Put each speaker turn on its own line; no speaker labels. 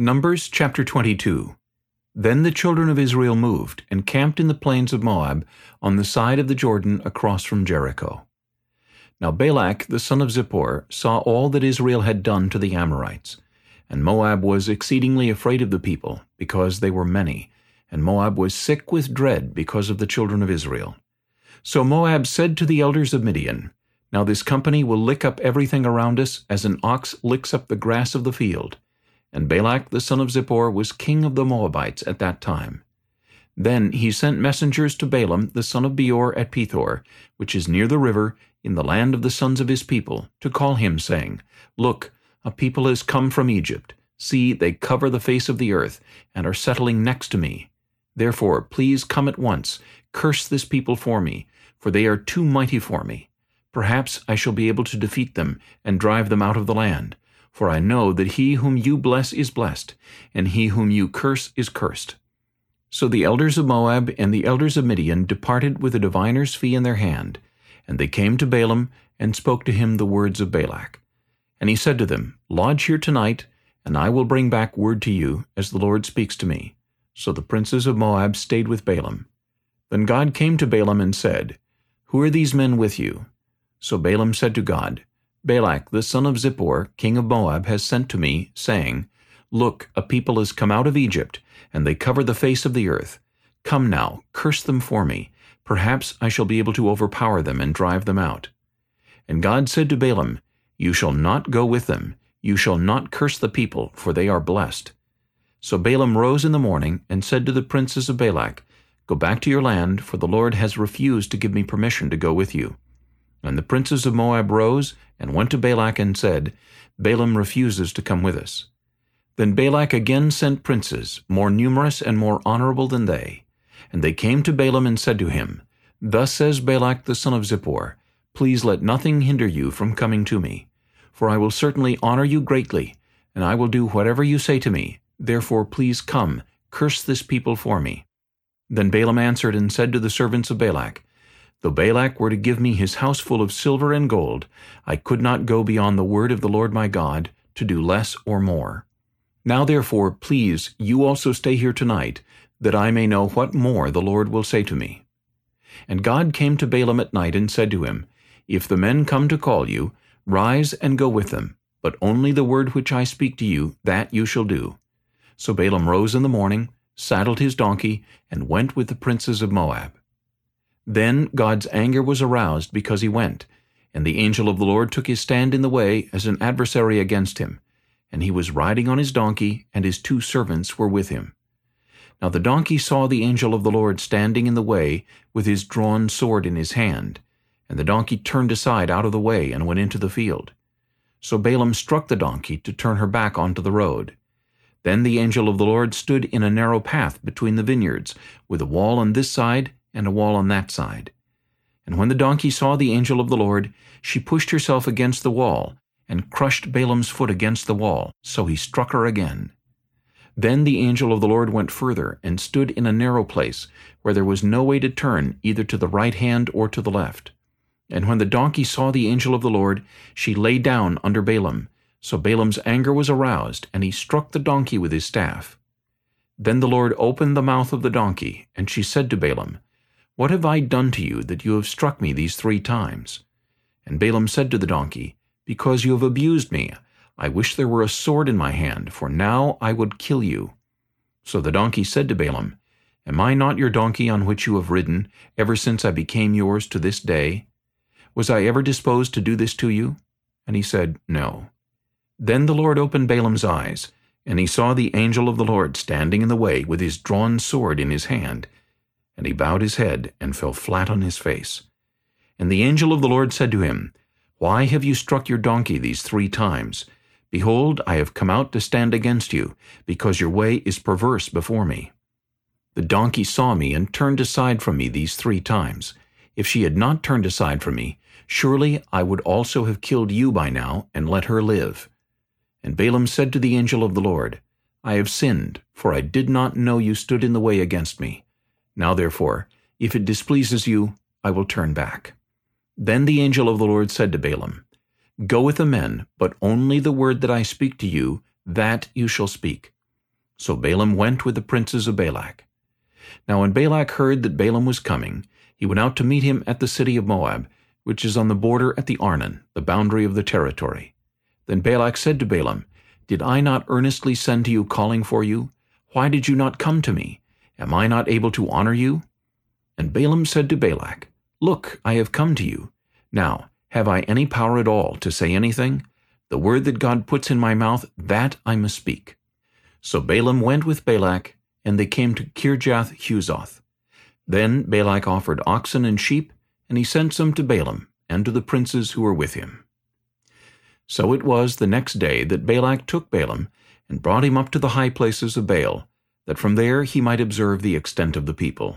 Numbers chapter 22 Then the children of Israel moved, and camped in the plains of Moab, on the side of the Jordan across from Jericho. Now Balak the son of Zippor saw all that Israel had done to the Amorites. And Moab was exceedingly afraid of the people, because they were many, and Moab was sick with dread because of the children of Israel. So Moab said to the elders of Midian, Now this company will lick up everything around us, as an ox licks up the grass of the field. And Balak the son of Zippor was king of the Moabites at that time. Then he sent messengers to Balaam the son of Beor at Pethor, which is near the river, in the land of the sons of his people, to call him, saying, Look, a people has come from Egypt. See, they cover the face of the earth, and are settling next to me. Therefore, please come at once, curse this people for me, for they are too mighty for me. Perhaps I shall be able to defeat them, and drive them out of the land. For I know that he whom you bless is blessed, and he whom you curse is cursed. So the elders of Moab and the elders of Midian departed with a diviner's fee in their hand, and they came to Balaam, and spoke to him the words of Balak. And he said to them, Lodge here tonight, and I will bring back word to you, as the Lord speaks to me. So the princes of Moab stayed with Balaam. Then God came to Balaam and said, Who are these men with you? So Balaam said to God, Balak the son of Zippor, king of Moab, has sent to me, saying, Look, a people has come out of Egypt, and they cover the face of the earth. Come now, curse them for me. Perhaps I shall be able to overpower them and drive them out. And God said to Balaam, You shall not go with them. You shall not curse the people, for they are blessed. So Balaam rose in the morning and said to the princes of Balak, Go back to your land, for the Lord has refused to give me permission to go with you. And the princes of Moab rose and went to Balak and said, Balaam refuses to come with us. Then Balak again sent princes, more numerous and more honorable than they. And they came to Balaam and said to him, Thus says Balak the son of Zippor, Please let nothing hinder you from coming to me. For I will certainly honor you greatly, and I will do whatever you say to me, Therefore please come, curse this people for me. Then Balaam answered and said to the servants of Balak, Though Balak were to give me his house full of silver and gold, I could not go beyond the word of the Lord my God, to do less or more. Now therefore, please, you also stay here tonight, that I may know what more the Lord will say to me. And God came to Balaam at night and said to him, If the men come to call you, rise and go with them, but only the word which I speak to you, that you shall do. So Balaam rose in the morning, saddled his donkey, and went with the princes of Moab. Then God's anger was aroused because he went, and the angel of the Lord took his stand in the way as an adversary against him, and he was riding on his donkey, and his two servants were with him. Now the donkey saw the angel of the Lord standing in the way with his drawn sword in his hand, and the donkey turned aside out of the way and went into the field. So Balaam struck the donkey to turn her back onto the road. Then the angel of the Lord stood in a narrow path between the vineyards, with a wall on this side and a wall on that side. And when the donkey saw the angel of the Lord, she pushed herself against the wall, and crushed Balaam's foot against the wall, so he struck her again. Then the angel of the Lord went further, and stood in a narrow place, where there was no way to turn either to the right hand or to the left. And when the donkey saw the angel of the Lord, she lay down under Balaam, so Balaam's anger was aroused, and he struck the donkey with his staff. Then the Lord opened the mouth of the donkey, and she said to Balaam, What have I done to you that you have struck me these three times? And Balaam said to the donkey, Because you have abused me. I wish there were a sword in my hand, for now I would kill you. So the donkey said to Balaam, Am I not your donkey on which you have ridden, ever since I became yours to this day? Was I ever disposed to do this to you? And he said, No. Then the Lord opened Balaam's eyes, and he saw the angel of the Lord standing in the way with his drawn sword in his hand. And he bowed his head and fell flat on his face. And the angel of the Lord said to him, Why have you struck your donkey these three times? Behold, I have come out to stand against you, because your way is perverse before me. The donkey saw me and turned aside from me these three times. If she had not turned aside from me, surely I would also have killed you by now and let her live. And Balaam said to the angel of the Lord, I have sinned, for I did not know you stood in the way against me. Now therefore, if it displeases you, I will turn back. Then the angel of the Lord said to Balaam, Go with the men, but only the word that I speak to you, that you shall speak. So Balaam went with the princes of Balak. Now when Balak heard that Balaam was coming, he went out to meet him at the city of Moab, which is on the border at the Arnon, the boundary of the territory. Then Balak said to Balaam, Did I not earnestly send to you calling for you? Why did you not come to me? Am I not able to honor you? And Balaam said to Balak, Look, I have come to you. Now, have I any power at all to say anything? The word that God puts in my mouth, that I must speak. So Balaam went with Balak, and they came to Kirjath Huzoth. Then Balak offered oxen and sheep, and he sent some to Balaam, and to the princes who were with him. So it was the next day that Balak took Balaam, and brought him up to the high places of Baal, that from there he might observe the extent of the people.